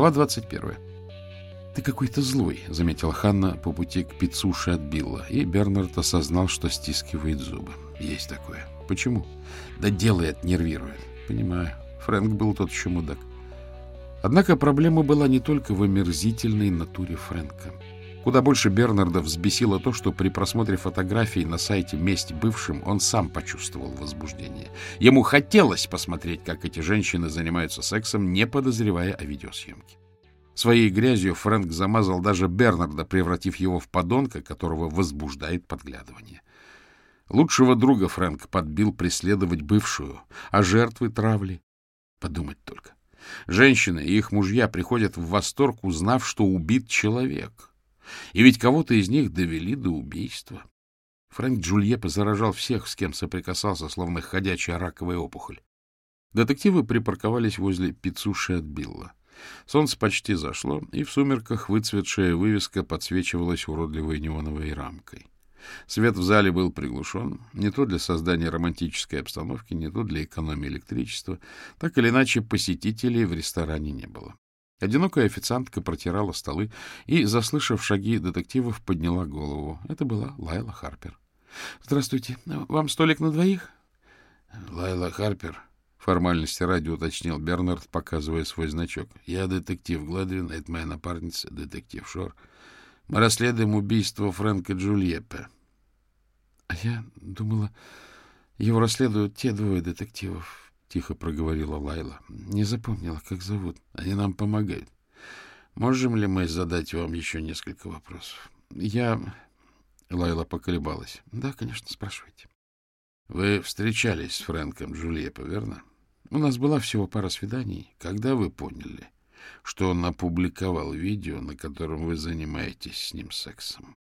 Глава 21. «Ты какой-то злой», — заметила Ханна по пути к пиццуше от Билла, и Бернард осознал, что стискивает зубы. «Есть такое. Почему?» «Да делает, нервирует». «Понимаю. Фрэнк был тот еще мудак». Однако проблема была не только в омерзительной натуре Фрэнка. Куда больше Бернарда взбесило то, что при просмотре фотографий на сайте «Месть бывшим» он сам почувствовал возбуждение. Ему хотелось посмотреть, как эти женщины занимаются сексом, не подозревая о видеосъемке. Своей грязью Фрэнк замазал даже Бернарда, превратив его в подонка, которого возбуждает подглядывание. Лучшего друга Фрэнк подбил преследовать бывшую, а жертвы травли. Подумать только. Женщины и их мужья приходят в восторг, узнав, что убит человек. И ведь кого-то из них довели до убийства. Фрэнк Джульеппе заражал всех, с кем соприкасался, словно ходячая раковая опухоль. Детективы припарковались возле пиццуши от Билла. Солнце почти зашло, и в сумерках выцветшая вывеска подсвечивалась уродливой неоновой рамкой. Свет в зале был приглушен, не то для создания романтической обстановки, не то для экономии электричества. Так или иначе, посетителей в ресторане не было. Одинокая официантка протирала столы и, заслышав шаги детективов, подняла голову. Это была Лайла Харпер. — Здравствуйте. Вам столик на двоих? — Лайла Харпер, — формальности ради уточнил Бернард, показывая свой значок. — Я детектив Гладвин, это моя напарница, детектив Шор. Мы расследуем убийство Фрэнка Джульеппе. — А я думала, его расследуют те двое детективов, — тихо проговорила Лайла. — Не запомнила, как зовут. Они нам помогают. Можем ли мы задать вам еще несколько вопросов? — Я... Лайла поколебалась. — Да, конечно, спрашивайте. — Вы встречались с Фрэнком Джульеппо, верно? У нас была всего пара свиданий. Когда вы поняли, что он опубликовал видео, на котором вы занимаетесь с ним сексом?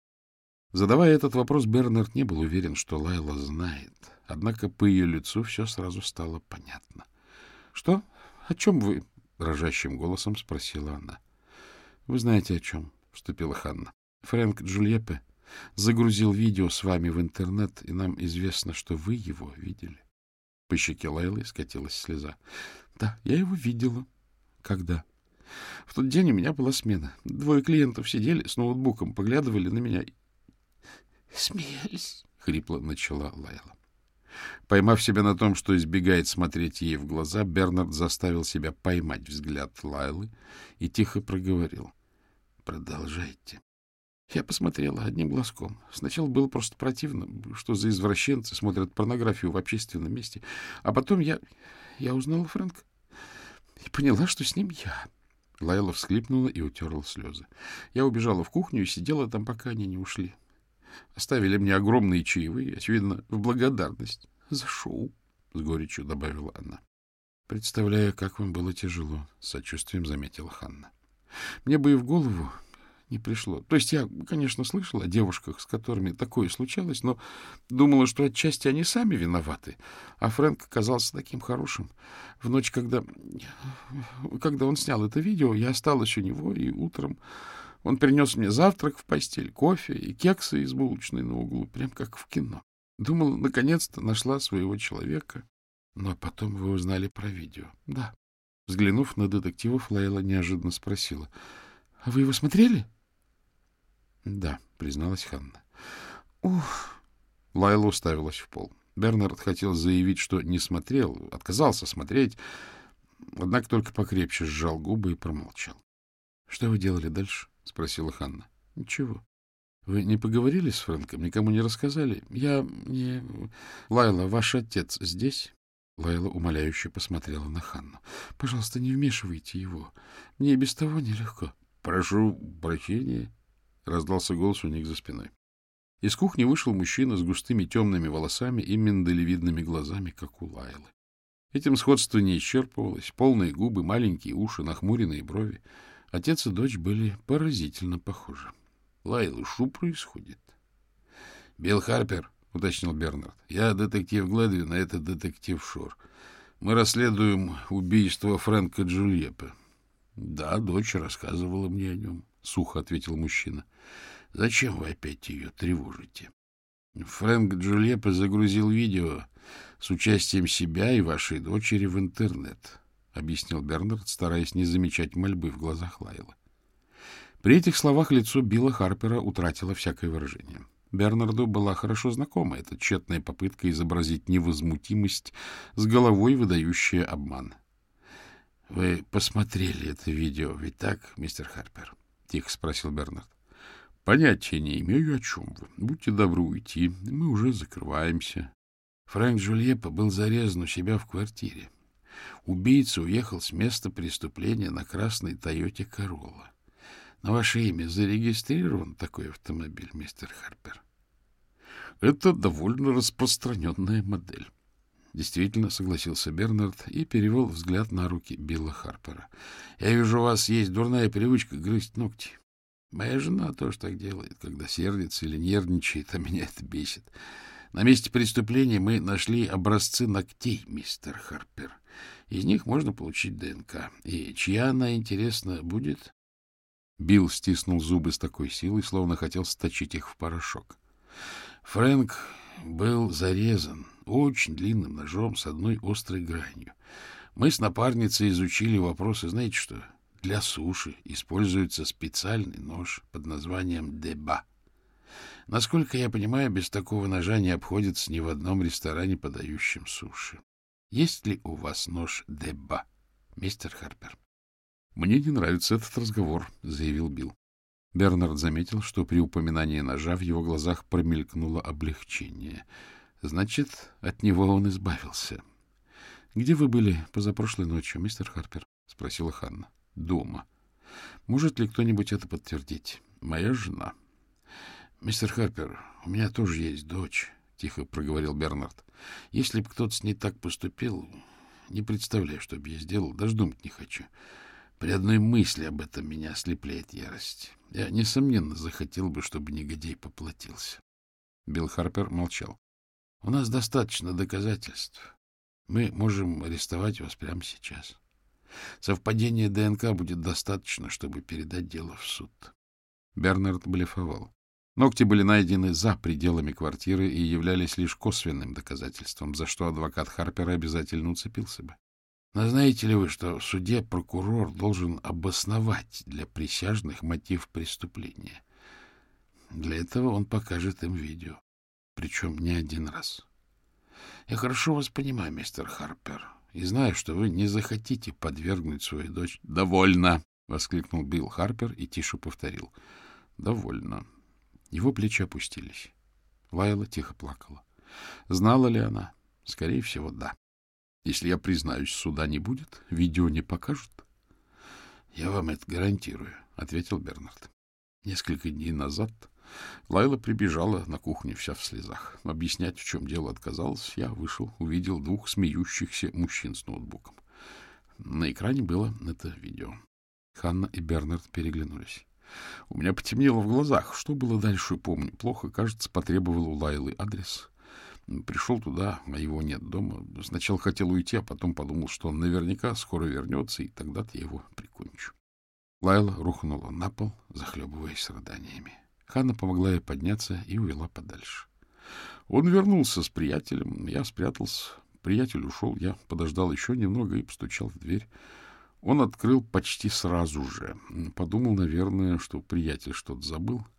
Задавая этот вопрос, Бернард не был уверен, что Лайла знает. Однако по ее лицу все сразу стало понятно. — Что? О чем вы? — дрожащим голосом спросила она. — Вы знаете, о чем, — вступила Ханна. — Фрэнк Джульеппе загрузил видео с вами в интернет, и нам известно, что вы его видели. По щеке Лайлы скатилась слеза. — Да, я его видела. — Когда? — В тот день у меня была смена. Двое клиентов сидели с ноутбуком, поглядывали на меня — Смеялись, — хрипло начала Лайла. Поймав себя на том, что избегает смотреть ей в глаза, Бернард заставил себя поймать взгляд Лайлы и тихо проговорил. — Продолжайте. Я посмотрела одним глазком. Сначала было просто противно, что за извращенцы смотрят порнографию в общественном месте. А потом я... я узнала Фрэнка и поняла, что с ним я. Лайла всхлипнула и утерла слезы. Я убежала в кухню и сидела там, пока они не ушли. Оставили мне огромные чаевые, очевидно, в благодарность за шоу, — с горечью добавила она. — Представляю, как вам было тяжело, — с сочувствием заметила Ханна. Мне бы и в голову не пришло. То есть я, конечно, слышала о девушках, с которыми такое случалось, но думала, что отчасти они сами виноваты. А Фрэнк оказался таким хорошим. В ночь, когда, когда он снял это видео, я осталась у него, и утром он принес мне завтрак в постель, кофе и кексы из булочной на углу, прям как в кино. Думал, наконец-то нашла своего человека. Но потом вы узнали про видео. Да. Взглянув на детективов, Лейла неожиданно спросила. — А вы его смотрели? — Да, призналась Ханна. — Ух! Лайла уставилась в пол. Бернард хотел заявить, что не смотрел, отказался смотреть, однако только покрепче сжал губы и промолчал. — Что вы делали дальше? — спросила Ханна. — Ничего. — Вы не поговорили с Фрэнком? Никому не рассказали? — Я не... Лайла, ваш отец здесь? Лайла умоляюще посмотрела на Ханну. — Пожалуйста, не вмешивайте его. Мне и без того нелегко. — Прошу прощения, — раздался голос у них за спиной. Из кухни вышел мужчина с густыми темными волосами и миндалевидными глазами, как у Лайлы. Этим сходство не исчерпывалось. Полные губы, маленькие уши, нахмуренные брови. Отец и дочь были поразительно похожи. — Лайла, что происходит? — Билл Харпер, — уточнил Бернард. — Я детектив Гледвин, а это детектив Шор. Мы расследуем убийство Фрэнка Джульеппе. — Да, дочь рассказывала мне о нем, — сухо ответил мужчина. — Зачем вы опять ее тревожите? Фрэнк Джульеппе загрузил видео с участием себя и вашей дочери в интернет. Объяснил Бернард, стараясь не замечать мольбы в глазах Лайлы. При этих словах лицо Билла Харпера утратило всякое выражение. Бернарду была хорошо знакома эта тщетная попытка изобразить невозмутимость с головой, выдающая обман. — Вы посмотрели это видео, ведь так, мистер Харпер? — тихо спросил Бернард. — Понятия не имею, о чем вы. Будьте добры уйти, мы уже закрываемся. Фрэнк Жульепа был зарезан у себя в квартире. Убийца уехал с места преступления на красной Тойоте Королла. На ваше имя зарегистрирован такой автомобиль, мистер Харпер? Это довольно распространенная модель. Действительно, согласился Бернард и перевел взгляд на руки Билла Харпера. Я вижу, у вас есть дурная привычка грызть ногти. Моя жена тоже так делает, когда сердится или нервничает, а меня это бесит. На месте преступления мы нашли образцы ногтей, мистер Харпер. Из них можно получить ДНК. И чья она, интересно, будет? Билл стиснул зубы с такой силой, словно хотел сточить их в порошок. Фрэнк был зарезан очень длинным ножом с одной острой гранью. Мы с напарницей изучили вопросы, знаете что? Для суши используется специальный нож под названием «деба». Насколько я понимаю, без такого ножа не обходится ни в одном ресторане, подающем суши. Есть ли у вас нож «деба», мистер Харпер? Мне не нравится этот разговор, заявил Билл. Бернард заметил, что при упоминании ножа в его глазах промелькнуло облегчение. Значит, от него он избавился. — Где вы были позапрошлой ночью, мистер Харпер? — спросила Ханна. — Дома. — Может ли кто-нибудь это подтвердить? — Моя жена. — Мистер Харпер, у меня тоже есть дочь, — тихо проговорил Бернард. — Если бы кто-то с ней так поступил, не представляю, что бы я сделал, даже думать не хочу. — при одной мысли об этом меня ослепляет ярость. Я, несомненно, захотел бы, чтобы негодяй поплатился. Билл Харпер молчал. — У нас достаточно доказательств. Мы можем арестовать вас прямо сейчас. Совпадение ДНК будет достаточно, чтобы передать дело в суд. Бернард блефовал. Ногти были найдены за пределами квартиры и являлись лишь косвенным доказательством, за что адвокат Харпера обязательно уцепился бы. Но знаете ли вы, что в суде прокурор должен обосновать для присяжных мотив преступления? Для этого он покажет им видео, причем не один раз. Я хорошо вас понимаю, мистер Харпер, и знаю, что вы не захотите подвергнуть свою дочь. — Довольно! — воскликнул Билл Харпер и тише повторил. — Довольно. Его плечи опустились. Лайла тихо плакала. Знала ли она? Скорее всего, да. Если я признаюсь, суда не будет, видео не покажут. — Я вам это гарантирую, — ответил Бернард. Несколько дней назад Лайла прибежала на кухню вся в слезах. Объяснять, в чем дело, отказалась. Я вышел, увидел двух смеющихся мужчин с ноутбуком. На экране было это видео. Ханна и Бернард переглянулись. У меня потемнело в глазах. Что было дальше, помню. Плохо, кажется, потребовал у Лайлы адрес. Пришел туда, а его нет дома. Сначала хотел уйти, а потом подумал, что он наверняка скоро вернется, и тогда-то я его прикончу. Лайла рухнула на пол, захлебываясь рыданиями. Ханна помогла ей подняться и увела подальше. Он вернулся с приятелем, я спрятался. Приятель ушел, я подождал еще немного и постучал в дверь. Он открыл почти сразу же. Подумал, наверное, что приятель что-то забыл —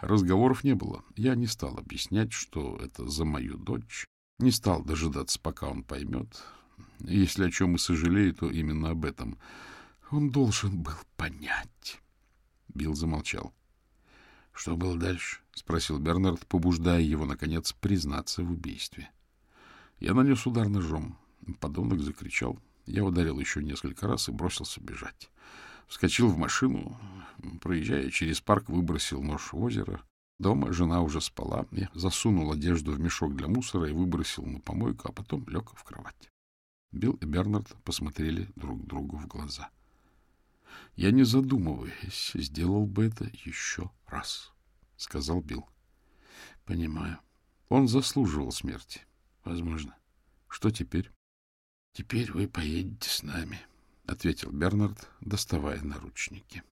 Разговоров не было. Я не стал объяснять, что это за мою дочь. Не стал дожидаться, пока он поймет. Если о чем и сожалею, то именно об этом. Он должен был понять. Билл замолчал. — Что было дальше? — спросил Бернард, побуждая его, наконец, признаться в убийстве. Я нанес удар ножом. Подонок закричал. Я ударил еще несколько раз и бросился бежать. Вскочил в машину, проезжая через парк, выбросил нож в озеро. Дома жена уже спала. Я засунул одежду в мешок для мусора и выбросил на помойку, а потом лег в кровать. Билл и Бернард посмотрели друг другу в глаза. — Я, не задумываясь, сделал бы это еще раз, — сказал Билл. — Понимаю. Он заслуживал смерти. Возможно. Что теперь? — Теперь вы поедете с нами, —— ответил Бернард, доставая наручники.